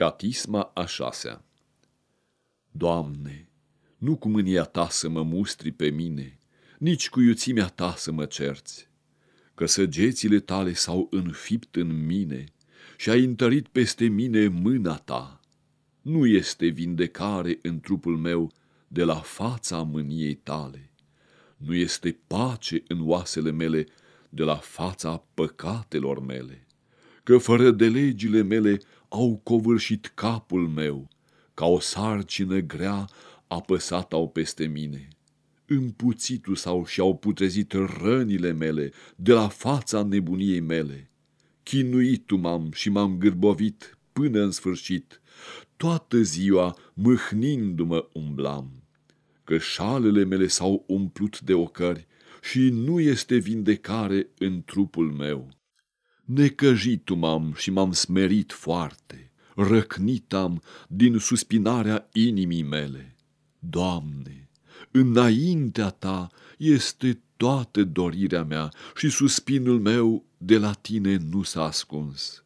Catisma a șasea Doamne, nu cu mânia ta să mă mustri pe mine, nici cu iuțimea ta să mă cerți, că săgețile tale s-au înfipt în mine și ai întărit peste mine mâna ta. Nu este vindecare în trupul meu de la fața mâniei tale, nu este pace în oasele mele de la fața păcatelor mele, că fără de legile mele au covârșit capul meu, ca o sarcină grea apăsat au peste mine. Împuțitul sau și-au putrezit rănile mele de la fața nebuniei mele. Chinuit m-am și m-am gârbovit până în sfârșit, toată ziua mâhnindu-mă umblam, că șalele mele s-au umplut de ocări și nu este vindecare în trupul meu. Necăjit m-am și m-am smerit foarte, răcnit am din suspinarea inimii mele. Doamne, înaintea Ta este toată dorirea mea și suspinul meu de la Tine nu s-a ascuns.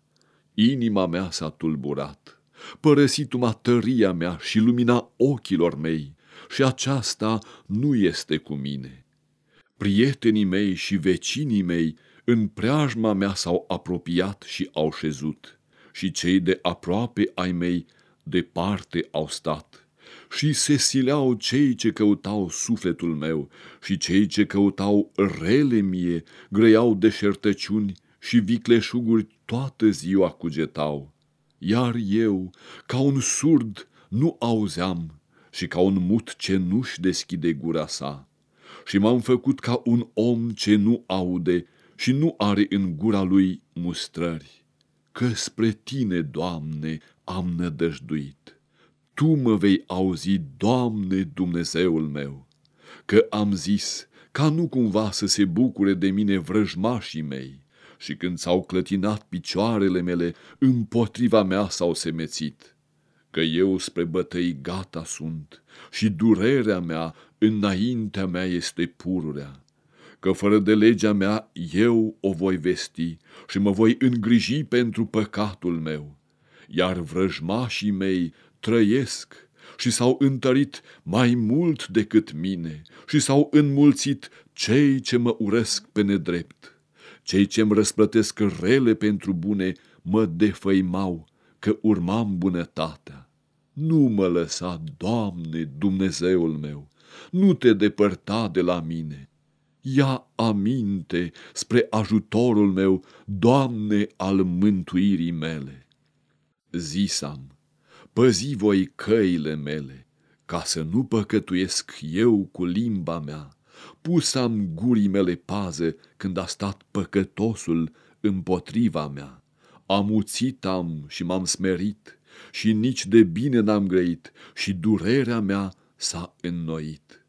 Inima mea s-a tulburat, părăsit-mă tăria mea și lumina ochilor mei, și aceasta nu este cu mine. Prietenii mei și vecinii mei în preajma mea s-au apropiat și au șezut, și cei de aproape ai mei departe au stat. Și se sileau cei ce căutau sufletul meu și cei ce căutau rele mie, grăiau deșertăciuni și vicleșuguri toată ziua cugetau. Iar eu, ca un surd, nu auzeam și ca un mut ce nu-și deschide gura sa. Și m-am făcut ca un om ce nu aude și nu are în gura lui mustrări. Că spre tine, Doamne, am nădăjduit. Tu mă vei auzi, Doamne, Dumnezeul meu, că am zis ca nu cumva să se bucure de mine vrăjmașii mei și când s-au clătinat picioarele mele, împotriva mea s-au semețit, că eu spre bătăi gata sunt și durerea mea înaintea mea este pururea că fără de legea mea eu o voi vesti și mă voi îngriji pentru păcatul meu, iar vrăjmașii mei trăiesc și s-au întărit mai mult decât mine și s-au înmulțit cei ce mă urăsc pe nedrept. Cei ce îmi răsplătesc rele pentru bune mă defăimau că urmam bunătatea. Nu mă lăsa, Doamne, Dumnezeul meu, nu te depărta de la mine, ia aminte spre ajutorul meu, Doamne al mântuirii mele. Zisam, păzi voi căile mele, ca să nu păcătuiesc eu cu limba mea, pusam gurii mele pază când a stat păcătosul împotriva mea. Amuțit am și m-am smerit și nici de bine n-am grăit și durerea mea s-a înnoit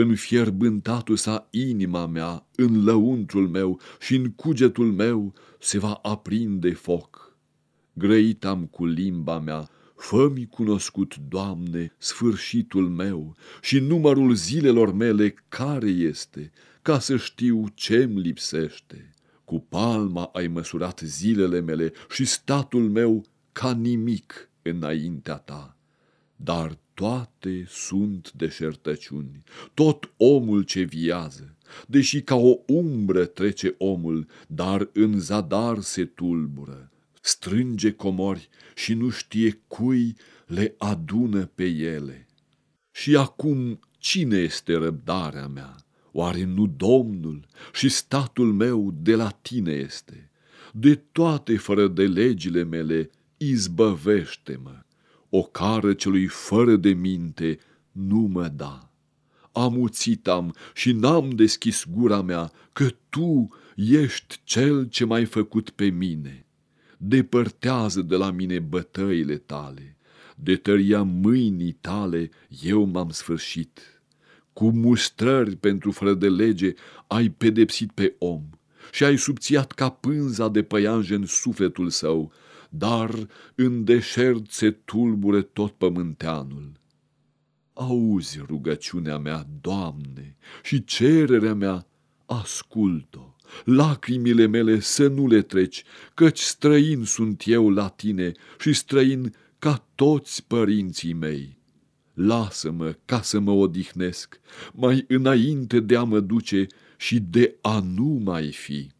înfierbântatul sa inima mea, în lăuntrul meu și în cugetul meu se va aprinde foc. Grăit am cu limba mea, fă-mi cunoscut, Doamne, sfârșitul meu și numărul zilelor mele care este, ca să știu ce-mi lipsește. Cu palma ai măsurat zilele mele și statul meu ca nimic înaintea ta. Dar toate sunt deșertăciuni, tot omul ce viază, deși ca o umbră trece omul, dar în zadar se tulbură, strânge comori și nu știe cui le adună pe ele. Și acum cine este răbdarea mea? Oare nu Domnul și statul meu de la tine este? De toate fără de legile mele, izbăvește-mă o cară celui fără de minte nu mă da. Amuțit am și n-am deschis gura mea, că tu ești cel ce m-ai făcut pe mine. Depărtează de la mine bătăile tale, de tăria mâinii tale eu m-am sfârșit. Cu mustrări pentru fără de lege ai pedepsit pe om și ai subțiat ca pânza de păianjen sufletul său, dar în deșert se tulbure tot pământeanul. Auzi rugăciunea mea, Doamne, și cererea mea, ascult-o. Lacrimile mele să nu le treci, căci străin sunt eu la tine și străin ca toți părinții mei. Lasă-mă ca să mă odihnesc, mai înainte de a mă duce și de a nu mai fi.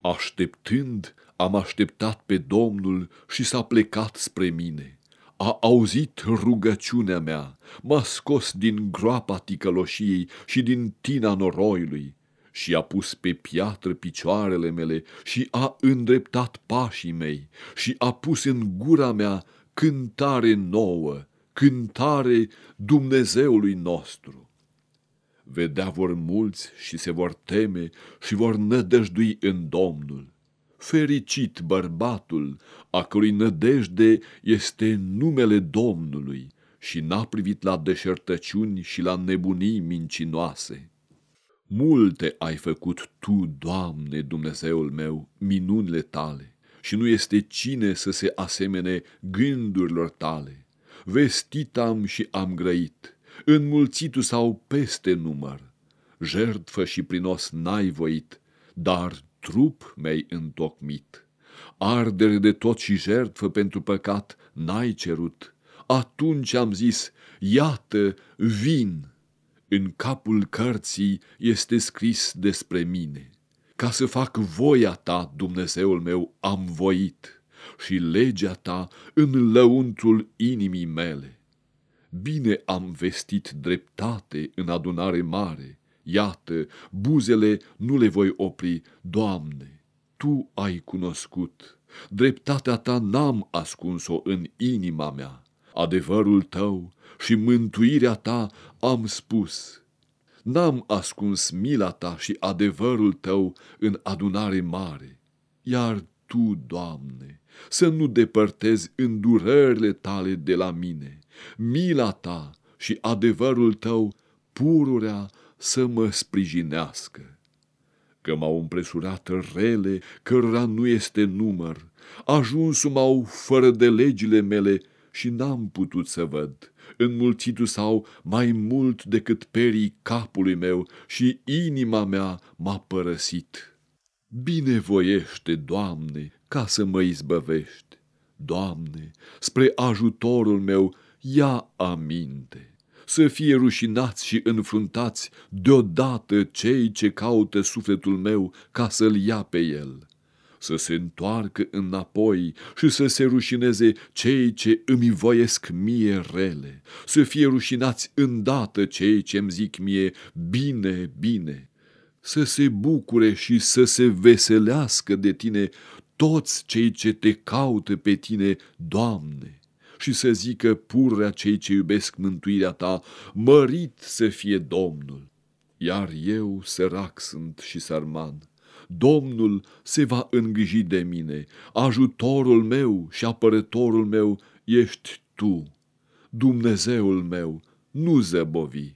Așteptând, am așteptat pe Domnul și s-a plecat spre mine. A auzit rugăciunea mea, m-a scos din groapa ticăloșiei și din tina noroiului și a pus pe piatră picioarele mele și a îndreptat pașii mei și a pus în gura mea cântare nouă, cântare Dumnezeului nostru. Vedea vor mulți și se vor teme și vor nădăjdui în Domnul. Fericit bărbatul, a cărui nădejde este numele Domnului și n-a privit la deșertăciuni și la nebunii mincinoase. Multe ai făcut Tu, Doamne, Dumnezeul meu, minunile Tale, și nu este cine să se asemene gândurilor Tale. Vestit am și am grăit, înmulțitu sau peste număr. Jertfă și prinos n-ai voit, dar trup mi-ai întocmit. Ardere de tot și jertfă pentru păcat n-ai cerut. Atunci am zis, iată, vin, în capul cărții este scris despre mine. Ca să fac voia ta, Dumnezeul meu, am voit și legea ta în lăuntul inimii mele. Bine am vestit dreptate în adunare mare, iată, buzele nu le voi opri, Doamne, Tu ai cunoscut, dreptatea ta n-am ascuns-o în inima mea, adevărul tău și mântuirea ta am spus. N-am ascuns mila ta și adevărul tău în adunare mare, iar tu, Doamne, să nu depărtezi îndurările tale de la mine, mila ta și adevărul tău pururea să mă sprijinească. Că m-au împresurat rele, cărora nu este număr, ajuns m-au fără de legile mele și n-am putut să văd înmulțitu sau mai mult decât perii capului meu și inima mea m-a părăsit. Binevoiește, Doamne, ca să mă izbăvești. Doamne, spre ajutorul meu, ia aminte. Să fie rușinați și înfruntați deodată cei ce caută sufletul meu ca să-l ia pe el să se întoarcă înapoi și să se rușineze cei ce îmi voiesc mie rele, să fie rușinați îndată cei ce îmi zic mie bine, bine, să se bucure și să se veselească de tine toți cei ce te caută pe tine, Doamne, și să zică purrea cei ce iubesc mântuirea ta, mărit să fie Domnul, iar eu sărac sunt și sărman. Domnul se va îngriji de mine, ajutorul meu și apărătorul meu ești Tu, Dumnezeul meu, nu zăbovi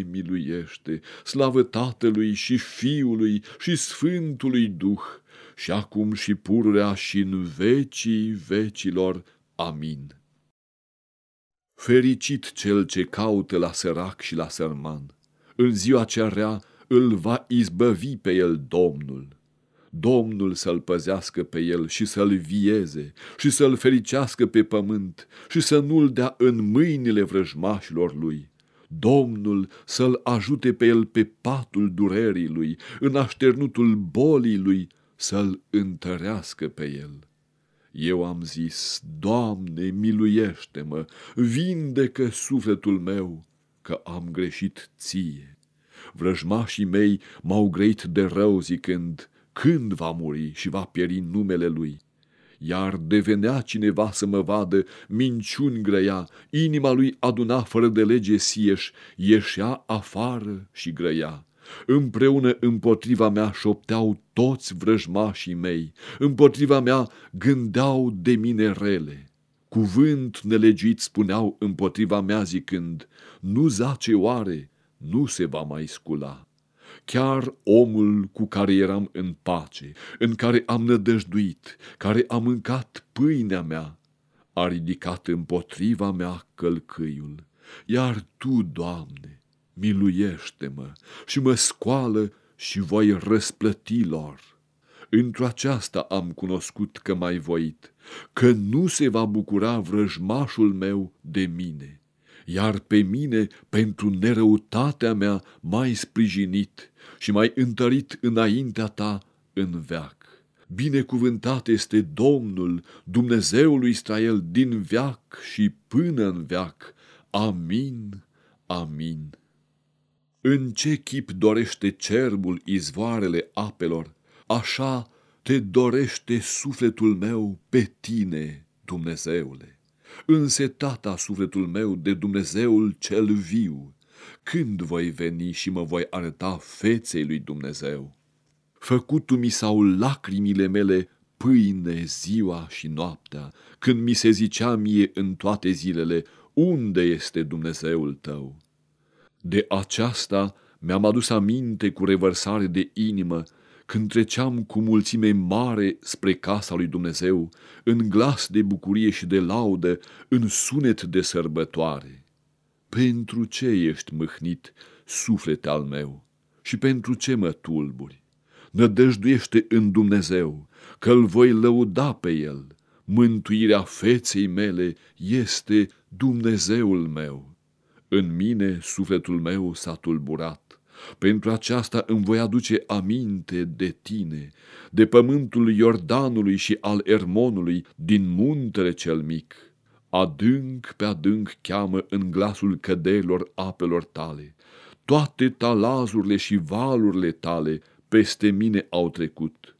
miluiește, slavă Tatălui și Fiului și Sfântului Duh, și acum și pururea și în vecii vecilor. Amin. Fericit cel ce caută la sărac și la sărman, în ziua cea rea îl va izbăvi pe el Domnul. Domnul să-l păzească pe el și să-l vieze și să-l fericească pe pământ și să nu-l dea în mâinile vrăjmașilor lui. Domnul să-l ajute pe el pe patul durerii lui, în așternutul bolii lui, să-l întărească pe el. Eu am zis, Doamne, miluiește-mă, vindecă sufletul meu, că am greșit ție. Vrăjmașii mei m-au greit de rău zicând, când va muri și va pieri numele lui. Iar devenea cineva să mă vadă, minciuni grăia, inima lui aduna fără de lege sieș, ieșea afară și grăia. Împreună împotriva mea șopteau toți vrăjmașii mei, împotriva mea gândeau de mine rele. cuvânt nelegit spuneau împotriva mea zicând, nu zace oare, nu se va mai scula. Chiar omul cu care eram în pace, în care am nădăjduit, care a mâncat pâinea mea, a ridicat împotriva mea călcâiul. Iar Tu, Doamne, miluiește-mă și mă scoală și voi răsplăti lor. Într-o aceasta am cunoscut că mai voit, că nu se va bucura vrăjmașul meu de mine, iar pe mine, pentru nerăutatea mea, mai sprijinit și mai întărit înaintea ta în veac. Binecuvântat este Domnul, Dumnezeul lui Israel, din veac și până în veac. Amin, amin. În ce chip dorește cerbul izvoarele apelor, așa te dorește sufletul meu pe tine, Dumnezeule. Însetata sufletul meu de Dumnezeul cel viu, când voi veni și mă voi arăta feței lui Dumnezeu? Făcutul mi s-au lacrimile mele pâine ziua și noaptea, când mi se zicea mie în toate zilele, unde este Dumnezeul tău? De aceasta mi-am adus aminte cu revărsare de inimă, când treceam cu mulțime mare spre casa lui Dumnezeu, în glas de bucurie și de laudă, în sunet de sărbătoare. Pentru ce ești mâhnit, suflete al meu, și pentru ce mă tulburi? Nădăjduiește în Dumnezeu, că-L voi lăuda pe El. Mântuirea feței mele este Dumnezeul meu. În mine sufletul meu s-a tulburat. Pentru aceasta îmi voi aduce aminte de tine, de pământul Iordanului și al Ermonului, din muntele cel mic. Adânc pe adânc cheamă în glasul căderilor apelor tale. Toate talazurile și valurile tale peste mine au trecut.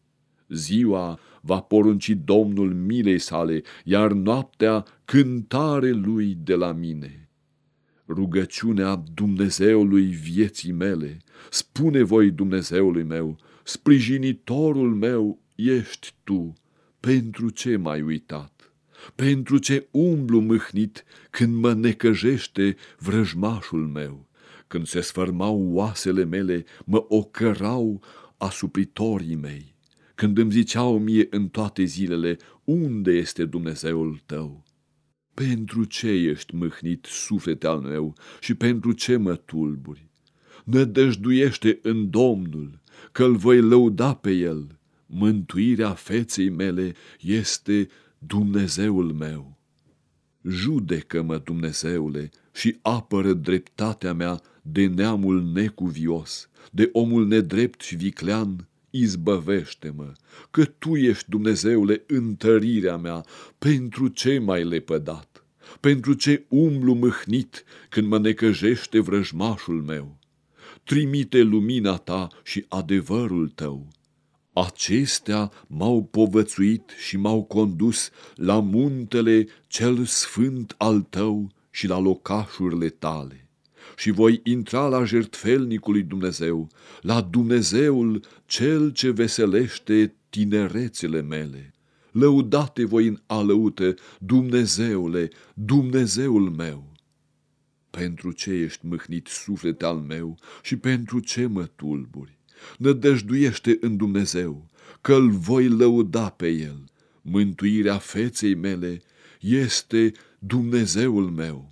Ziua va porunci Domnul milei sale, iar noaptea cântare lui de la mine. Rugăciunea Dumnezeului vieții mele, spune voi Dumnezeului meu, sprijinitorul meu ești tu, pentru ce m-ai uitat? Pentru ce umblu mâhnit când mă necăjește vrăjmașul meu? Când se sfărmau oasele mele, mă ocărau asupritorii mei când îmi ziceau mie în toate zilele, unde este Dumnezeul tău? Pentru ce ești mâhnit, suflete al meu, și pentru ce mă tulburi? Nădăjduiește în Domnul, că-L voi lăuda pe El. Mântuirea feței mele este Dumnezeul meu. Judecă-mă, Dumnezeule, și apără dreptatea mea de neamul necuvios, de omul nedrept și viclean, izbăvește-mă, că Tu ești, Dumnezeule, întărirea mea, pentru ce mai lepădat? Pentru ce umblu mâhnit când mă necăjește vrăjmașul meu? Trimite lumina Ta și adevărul Tău. Acestea m-au povățuit și m-au condus la muntele cel sfânt al Tău și la locașurile Tale și voi intra la jertfelnicul lui Dumnezeu, la Dumnezeul cel ce veselește tinerețele mele. Lăudate voi în alăută, Dumnezeule, Dumnezeul meu. Pentru ce ești mâhnit suflet al meu și pentru ce mă tulburi? Nădăjduiește în Dumnezeu, că-L voi lăuda pe El. Mântuirea feței mele este Dumnezeul meu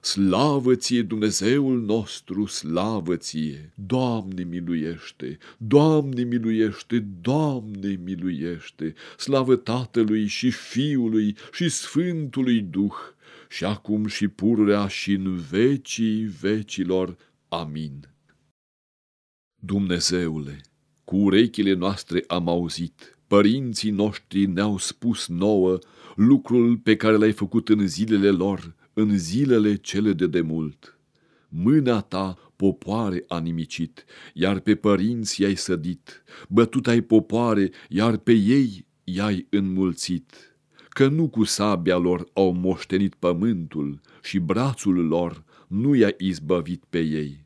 Slavă ție, Dumnezeul nostru, slavă ție! Doamne miluiește! Doamne miluiește! Doamne miluiește! Slavă Tatălui și Fiului și Sfântului Duh, și acum și pururea și în vecii vecilor. Amin. Dumnezeule, cu urechile noastre am auzit, părinții noștri ne-au spus nouă lucrul pe care l-ai făcut în zilele lor, în zilele cele de demult. mâna ta popoare a nimicit, iar pe părinți i-ai sădit, bătut ai popoare, iar pe ei i-ai înmulțit. Că nu cu sabia lor au moștenit pământul și brațul lor nu i-a izbăvit pe ei,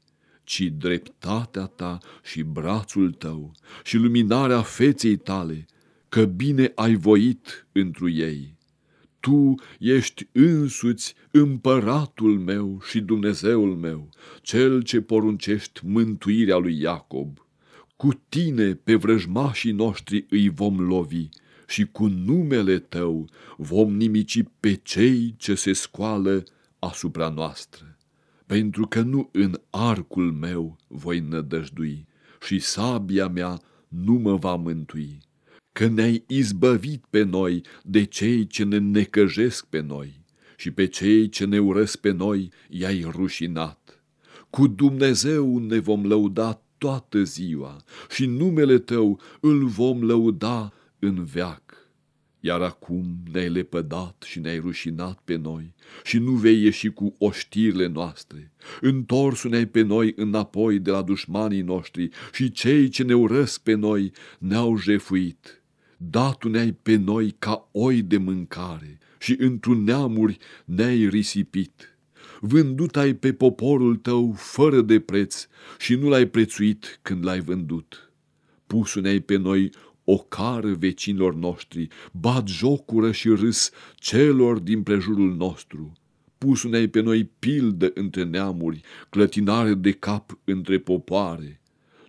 ci dreptatea ta și brațul tău și luminarea feței tale, că bine ai voit întru ei. Tu ești însuți împăratul meu și Dumnezeul meu, cel ce poruncești mântuirea lui Iacob. Cu tine pe vrăjmașii noștri îi vom lovi și cu numele tău vom nimici pe cei ce se scoală asupra noastră. Pentru că nu în arcul meu voi nădăjdui și sabia mea nu mă va mântui că ne-ai izbăvit pe noi de cei ce ne necăjesc pe noi și pe cei ce ne urăsc pe noi i-ai rușinat. Cu Dumnezeu ne vom lăuda toată ziua și numele Tău îl vom lăuda în veac. Iar acum ne-ai lepădat și ne-ai rușinat pe noi și nu vei ieși cu oștirile noastre. Întorsu ne-ai pe noi înapoi de la dușmanii noștri și cei ce ne urăsc pe noi ne-au jefuit datu ne-ai pe noi ca oi de mâncare și într neamuri ne-ai risipit. Vândut ai pe poporul tău fără de preț și nu l-ai prețuit când l-ai vândut. Pusu ne-ai pe noi o cară vecinilor noștri, bat jocură și râs celor din prejurul nostru. Pusu ne-ai pe noi pildă între neamuri, clătinare de cap între popoare.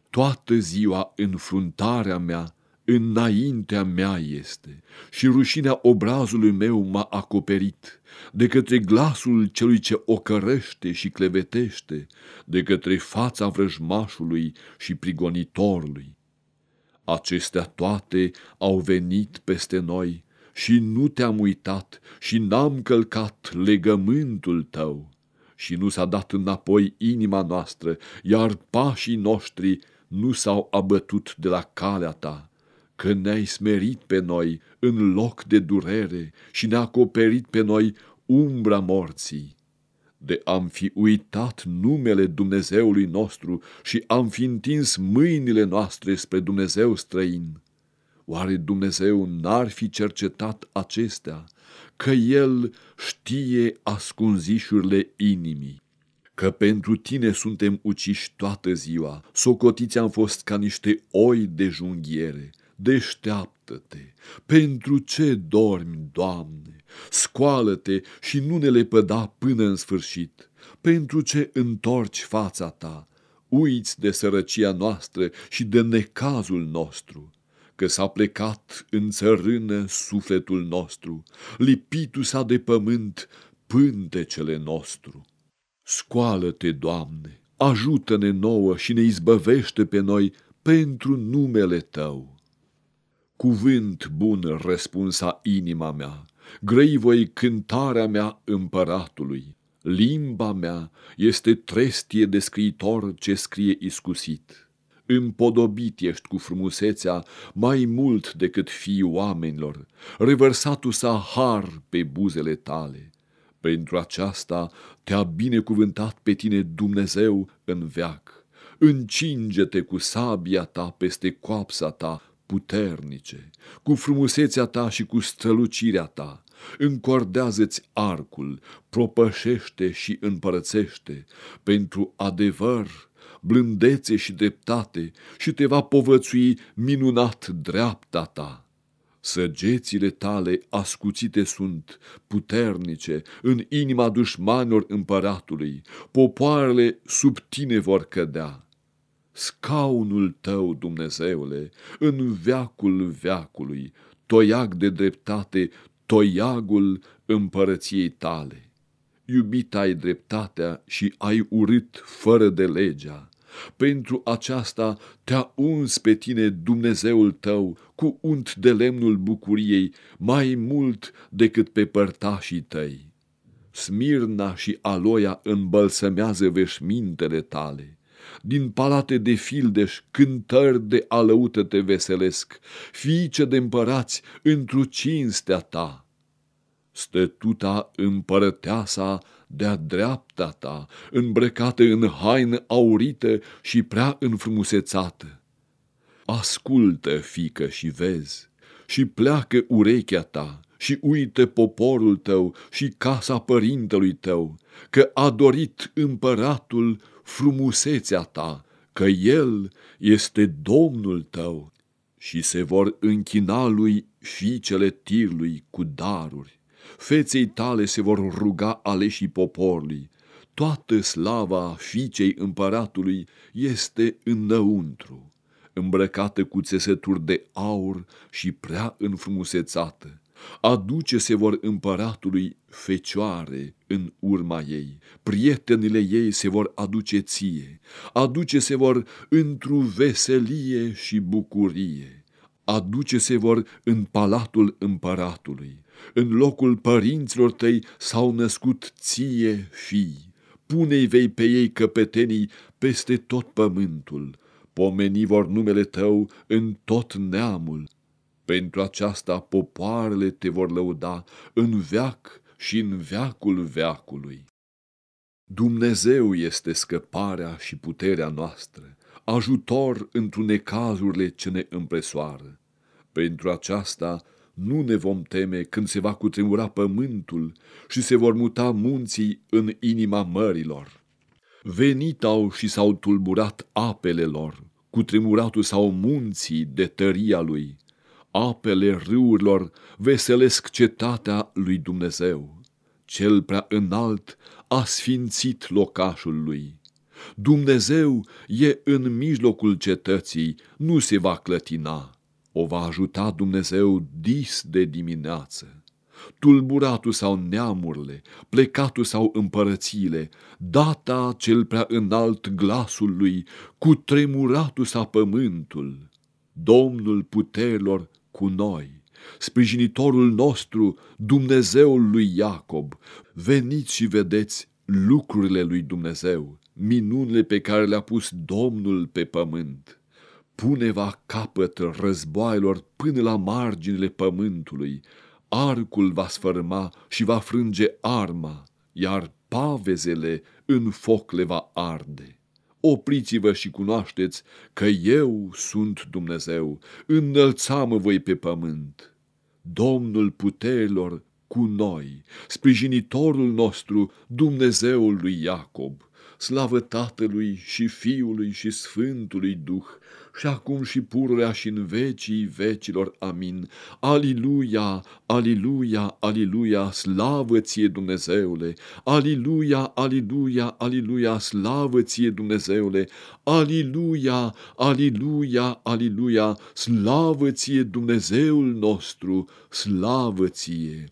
Toată ziua înfruntarea mea înaintea mea este și rușinea obrazului meu m-a acoperit de către glasul celui ce o cărăște și clevetește, de către fața vrăjmașului și prigonitorului. Acestea toate au venit peste noi și nu te-am uitat și n-am călcat legământul tău și nu s-a dat înapoi inima noastră, iar pașii noștri nu s-au abătut de la calea ta că ne-ai smerit pe noi în loc de durere și ne-a acoperit pe noi umbra morții. De am fi uitat numele Dumnezeului nostru și am fi întins mâinile noastre spre Dumnezeu străin. Oare Dumnezeu n-ar fi cercetat acestea, că El știe ascunzișurile inimii? Că pentru tine suntem uciși toată ziua, socotiți am fost ca niște oi de junghiere, deșteaptă-te, pentru ce dormi, Doamne? Scoală-te și nu ne lepăda până în sfârșit, pentru ce întorci fața ta, uiți de sărăcia noastră și de necazul nostru, că s-a plecat în țărână sufletul nostru, lipitu s-a de pământ pântecele nostru. Scoală-te, Doamne, ajută-ne nouă și ne izbăvește pe noi pentru numele Tău. Cuvânt bun răspunsa inima mea, grăi voi cântarea mea împăratului. Limba mea este trestie de scriitor ce scrie iscusit. Împodobit ești cu frumusețea mai mult decât fii oamenilor, revărsatul sa har pe buzele tale. Pentru aceasta te-a binecuvântat pe tine Dumnezeu în veac. Încinge-te cu sabia ta peste coapsa ta, puternice, cu frumusețea ta și cu strălucirea ta, încordează-ți arcul, propășește și împărățește, pentru adevăr, blândețe și dreptate și te va povățui minunat dreapta ta. Săgețile tale ascuțite sunt, puternice, în inima dușmanilor împăratului, popoarele sub tine vor cădea scaunul tău, Dumnezeule, în veacul veacului, toiag de dreptate, toiagul împărăției tale. Iubit ai dreptatea și ai urât fără de legea. Pentru aceasta te-a uns pe tine Dumnezeul tău cu unt de lemnul bucuriei mai mult decât pe părtașii tăi. Smirna și aloia îmbălsămează veșmintele tale din palate de fildeș, cântări de alăută te veselesc, fiice de împărați întru cinstea ta. Stătuta împărăteasa de-a dreapta ta, îmbrăcată în haină aurită și prea înfrumusețată. Ascultă, fică, și vezi, și pleacă urechea ta, și uită poporul tău și casa părintelui tău, că a dorit împăratul frumusețea ta, că el este Domnul tău și se vor închina lui fiicele tirului cu daruri. Feței tale se vor ruga aleșii poporului. Toată slava fiicei împăratului este înăuntru, îmbrăcată cu țesături de aur și prea înfrumusețată Aduce se vor împăratului fecioare în urma ei, prietenile ei se vor aduce ție, aduce se vor într-o veselie și bucurie, aduce se vor în palatul împăratului, în locul părinților tăi s-au născut ție fii, pune-i vei pe ei căpetenii peste tot pământul, pomeni vor numele tău în tot neamul, pentru aceasta popoarele te vor lăuda în veac și în veacul veacului. Dumnezeu este scăparea și puterea noastră, ajutor într necazurile ce ne împresoară. Pentru aceasta nu ne vom teme când se va cutremura pământul și se vor muta munții în inima mărilor. Venit au și s-au tulburat apele lor, cutremuratul sau munții de tăria lui, apele râurilor veselesc cetatea lui Dumnezeu. Cel prea înalt a sfințit locașul lui. Dumnezeu e în mijlocul cetății, nu se va clătina. O va ajuta Dumnezeu dis de dimineață. Tulburatul sau neamurile, plecatul sau împărățiile, data cel prea înalt glasul lui, cu tremuratul sa pământul. Domnul puterilor cu noi, sprijinitorul nostru, Dumnezeul lui Iacob, veniți și vedeți lucrurile lui Dumnezeu, minunile pe care le-a pus Domnul pe pământ. Pune va capăt războaielor până la marginile pământului, arcul va sfărma și va frânge arma, iar pavezele în foc le va arde opriți-vă și cunoașteți că eu sunt Dumnezeu, înălțamă voi pe pământ. Domnul puterilor cu noi, sprijinitorul nostru, Dumnezeul lui Iacob, slavă Tatălui și Fiului și Sfântului Duh, și acum și pururea și în vecii vecilor. Amin. Aliluia, aliluia, aliluia, slavă ție Dumnezeule! Aliluia, aliluia, aliluia, slavă ție Dumnezeule! Aliluia, aliluia, aliluia, slavă ție Dumnezeul nostru, slavă ție!